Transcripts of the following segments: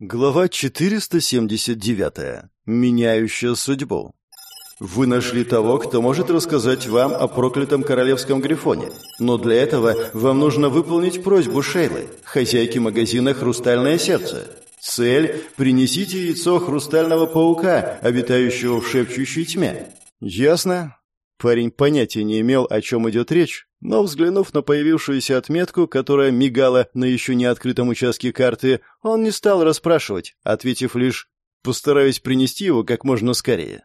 Глава 479. Меняющая судьбу. Вы нашли того, кто может рассказать вам о проклятом королевском грифоне. Но для этого вам нужно выполнить просьбу Шейлы, хозяйки магазина «Хрустальное сердце». Цель – принесите яйцо хрустального паука, обитающего в шепчущей тьме. Ясно? Парень понятия не имел, о чем идет речь, но, взглянув на появившуюся отметку, которая мигала на еще не открытом участке карты, он не стал расспрашивать, ответив лишь «постараюсь принести его как можно скорее».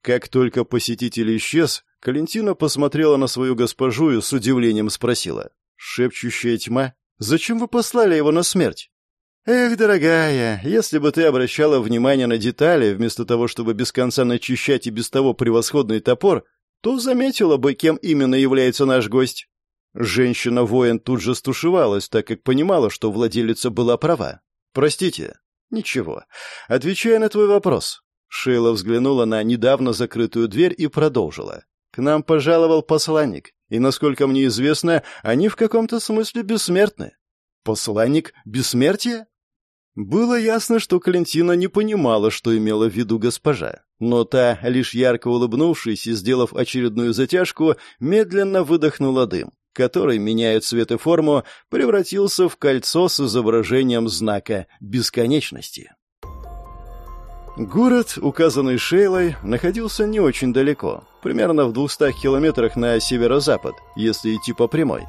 Как только посетитель исчез, Калентина посмотрела на свою госпожу и с удивлением спросила «Шепчущая тьма? Зачем вы послали его на смерть?» «Эх, дорогая, если бы ты обращала внимание на детали, вместо того, чтобы без конца начищать и без того превосходный топор, то заметила бы, кем именно является наш гость. Женщина-воин тут же стушевалась, так как понимала, что владелица была права. «Простите». «Ничего. Отвечая на твой вопрос». Шейла взглянула на недавно закрытую дверь и продолжила. «К нам пожаловал посланник, и, насколько мне известно, они в каком-то смысле бессмертны». «Посланник бессмертия?» Было ясно, что Калентина не понимала, что имела в виду госпожа. Но та, лишь ярко улыбнувшись и сделав очередную затяжку, медленно выдохнула дым, который, меняя цвет и форму, превратился в кольцо с изображением знака бесконечности. Город, указанный Шейлой, находился не очень далеко, примерно в 200 километрах на северо-запад, если идти по прямой.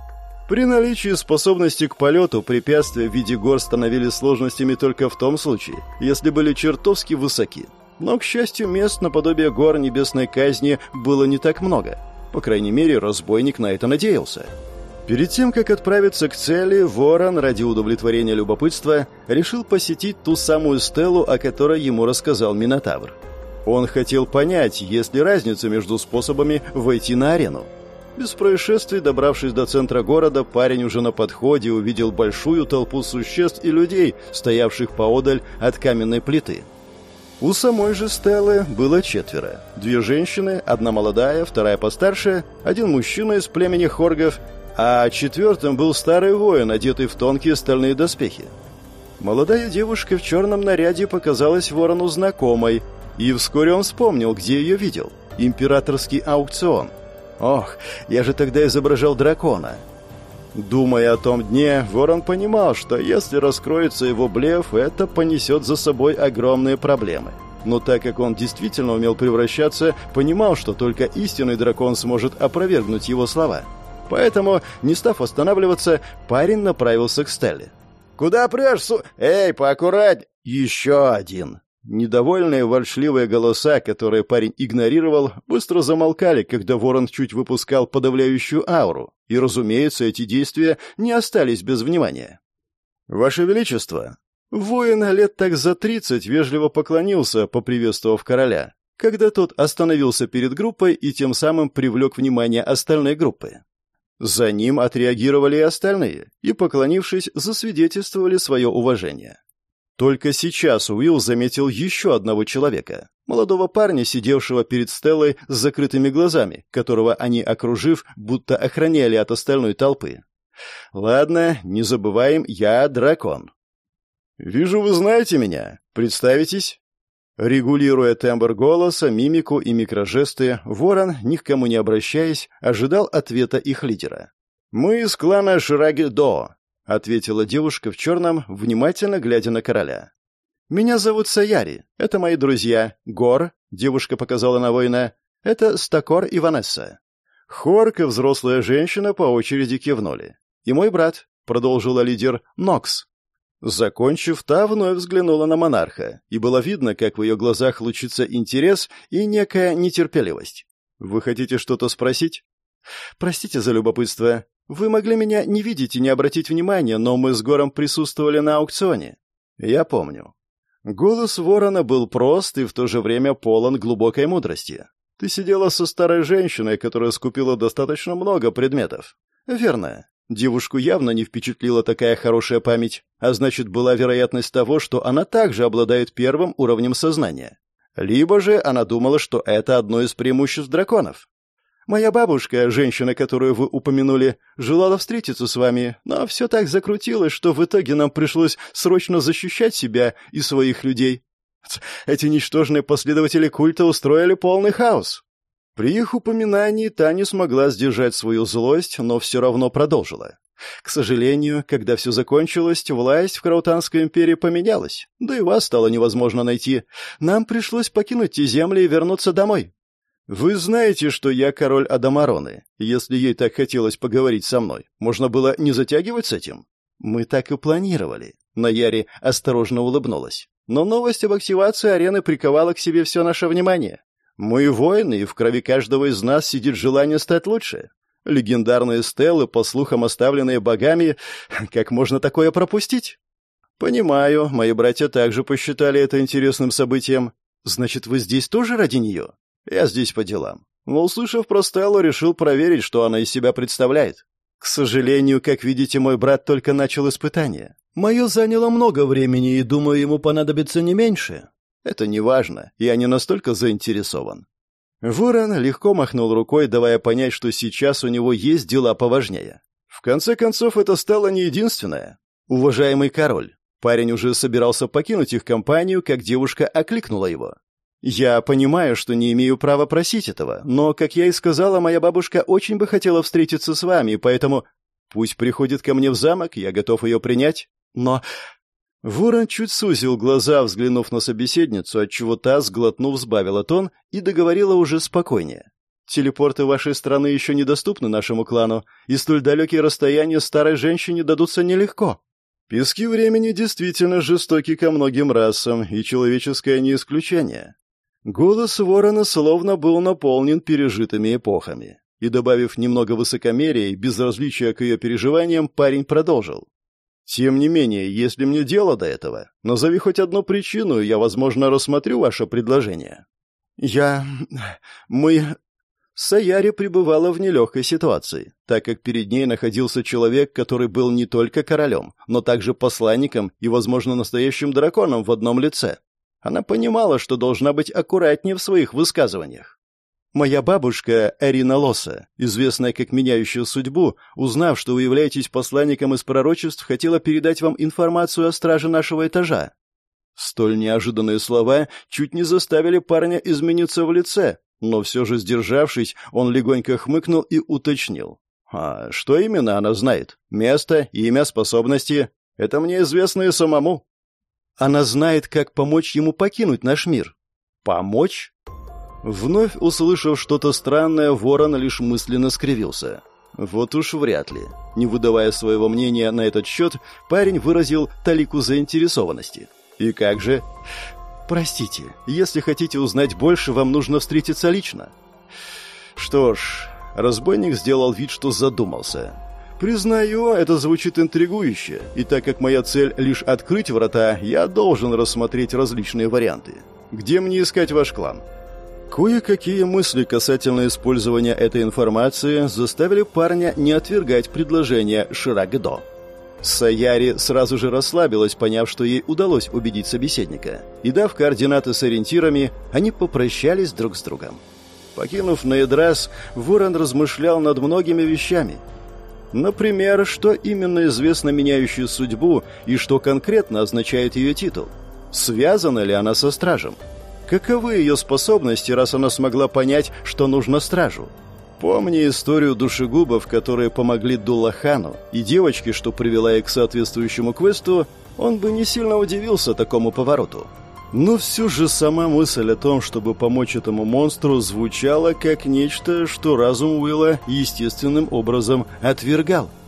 При наличии способности к полету препятствия в виде гор становились сложностями только в том случае, если были чертовски высоки. Но, к счастью, мест наподобие гор небесной казни было не так много. По крайней мере, разбойник на это надеялся. Перед тем, как отправиться к цели, Ворон, ради удовлетворения любопытства, решил посетить ту самую стелу, о которой ему рассказал Минотавр. Он хотел понять, есть ли разница между способами войти на арену. Без происшествий, добравшись до центра города, парень уже на подходе увидел большую толпу существ и людей, стоявших поодаль от каменной плиты. У самой же Стеллы было четверо. Две женщины, одна молодая, вторая постарше, один мужчина из племени Хоргов, а четвертым был старый воин, одетый в тонкие стальные доспехи. Молодая девушка в черном наряде показалась ворону знакомой, и вскоре он вспомнил, где ее видел. Императорский аукцион – Ох, я же тогда изображал дракона. Думая о том дне, Ворон понимал, что если раскроется его блеф, это понесет за собой огромные проблемы. Но так как он действительно умел превращаться, понимал, что только истинный дракон сможет опровергнуть его слова. Поэтому, не став останавливаться, парень направился к Стелле. «Куда прешь, су... Эй, поаккуратней!» «Еще один!» Недовольные ворчливые голоса, которые парень игнорировал, быстро замолкали, когда ворон чуть выпускал подавляющую ауру, и, разумеется, эти действия не остались без внимания. «Ваше Величество!» Воин лет так за тридцать вежливо поклонился, поприветствовав короля, когда тот остановился перед группой и тем самым привлек внимание остальной группы. За ним отреагировали и остальные, и, поклонившись, засвидетельствовали свое уважение. Только сейчас Уилл заметил еще одного человека, молодого парня, сидевшего перед Стеллой с закрытыми глазами, которого они, окружив, будто охраняли от остальной толпы. «Ладно, не забываем, я дракон». «Вижу, вы знаете меня. Представитесь?» Регулируя тембр голоса, мимику и микрожесты, Ворон, ни к кому не обращаясь, ожидал ответа их лидера. «Мы из клана Шираги-До ответила девушка в черном, внимательно глядя на короля. «Меня зовут Саяри. Это мои друзья. Гор», — девушка показала на воина, — «это Стакор и Ванесса». Хорк и взрослая женщина по очереди кивнули. «И мой брат», — продолжила лидер, — «Нокс». Закончив, та вновь взглянула на монарха, и было видно, как в ее глазах лучится интерес и некая нетерпеливость. «Вы хотите что-то спросить?» «Простите за любопытство. Вы могли меня не видеть и не обратить внимания, но мы с Гором присутствовали на аукционе. Я помню. Голос ворона был прост и в то же время полон глубокой мудрости. Ты сидела со старой женщиной, которая скупила достаточно много предметов. Верно. Девушку явно не впечатлила такая хорошая память, а значит, была вероятность того, что она также обладает первым уровнем сознания. Либо же она думала, что это одно из преимуществ драконов. Моя бабушка, женщина, которую вы упомянули, желала встретиться с вами, но все так закрутилось, что в итоге нам пришлось срочно защищать себя и своих людей. Эти ничтожные последователи культа устроили полный хаос. При их упоминании та не смогла сдержать свою злость, но все равно продолжила. К сожалению, когда все закончилось, власть в Краутанской империи поменялась, да и вас стало невозможно найти. Нам пришлось покинуть те земли и вернуться домой. Вы знаете, что я король Адамароны. Если ей так хотелось поговорить со мной, можно было не затягивать с этим? Мы так и планировали. Наяри осторожно улыбнулась. Но новость об активации арены приковала к себе все наше внимание. Мы воины, и в крови каждого из нас сидит желание стать лучше. Легендарные стелы, по слухам оставленные богами, как можно такое пропустить? Понимаю, мои братья также посчитали это интересным событием. Значит, вы здесь тоже ради нее? Я здесь по делам. Но, услышав про Стеллу, решил проверить, что она из себя представляет. К сожалению, как видите, мой брат только начал испытание. Мое заняло много времени, и, думаю, ему понадобится не меньше. Это не важно, я не настолько заинтересован. Ворон легко махнул рукой, давая понять, что сейчас у него есть дела поважнее. В конце концов, это стало не единственное. Уважаемый король, парень уже собирался покинуть их компанию, как девушка окликнула его. «Я понимаю, что не имею права просить этого, но, как я и сказала, моя бабушка очень бы хотела встретиться с вами, поэтому пусть приходит ко мне в замок, я готов ее принять. Но...» Ворон чуть сузил глаза, взглянув на собеседницу, отчего та, сглотнув, сбавила тон и договорила уже спокойнее. «Телепорты вашей страны еще недоступны нашему клану, и столь далекие расстояния старой женщине дадутся нелегко. Пески времени действительно жестоки ко многим расам, и человеческое не исключение. Голос ворона словно был наполнен пережитыми эпохами. И, добавив немного высокомерия и безразличия к ее переживаниям, парень продолжил. «Тем не менее, если мне дело до этого, назови хоть одну причину, я, возможно, рассмотрю ваше предложение». «Я... мы...» Саяри пребывала в нелегкой ситуации, так как перед ней находился человек, который был не только королем, но также посланником и, возможно, настоящим драконом в одном лице. Она понимала, что должна быть аккуратнее в своих высказываниях. Моя бабушка Эрина Лоса, известная как меняющая судьбу, узнав, что вы являетесь посланником из пророчеств, хотела передать вам информацию о страже нашего этажа. Столь неожиданные слова чуть не заставили парня измениться в лице, но все же сдержавшись, он легонько хмыкнул и уточнил. «А что именно она знает? Место, имя, способности? Это мне известно и самому». Она знает, как помочь ему покинуть наш мир. Помочь? Вновь услышав что-то странное, ворон лишь мысленно скривился. Вот уж вряд ли. Не выдавая своего мнения на этот счет, парень выразил талику заинтересованности. И как же? Простите, если хотите узнать больше, вам нужно встретиться лично. Что ж, разбойник сделал вид, что задумался. Признаю, это звучит интригующе, и так как моя цель лишь открыть врата, я должен рассмотреть различные варианты. Где мне искать ваш клан? Кое-какие мысли касательно использования этой информации заставили парня не отвергать предложение Ширагдо. Саяри сразу же расслабилась, поняв, что ей удалось убедить собеседника. И дав координаты с ориентирами, они попрощались друг с другом. Покинув Нейдрас, Ворон размышлял над многими вещами – Например, что именно известно меняющей судьбу и что конкретно означает ее титул? Связана ли она со стражем? Каковы ее способности, раз она смогла понять, что нужно стражу? Помни историю душегубов, которые помогли Дулахану, и девочки, что привела их к соответствующему квесту, он бы не сильно удивился такому повороту. Но все же сама мысль о том, чтобы помочь этому монстру, звучала как нечто, что разум Уилла естественным образом отвергал –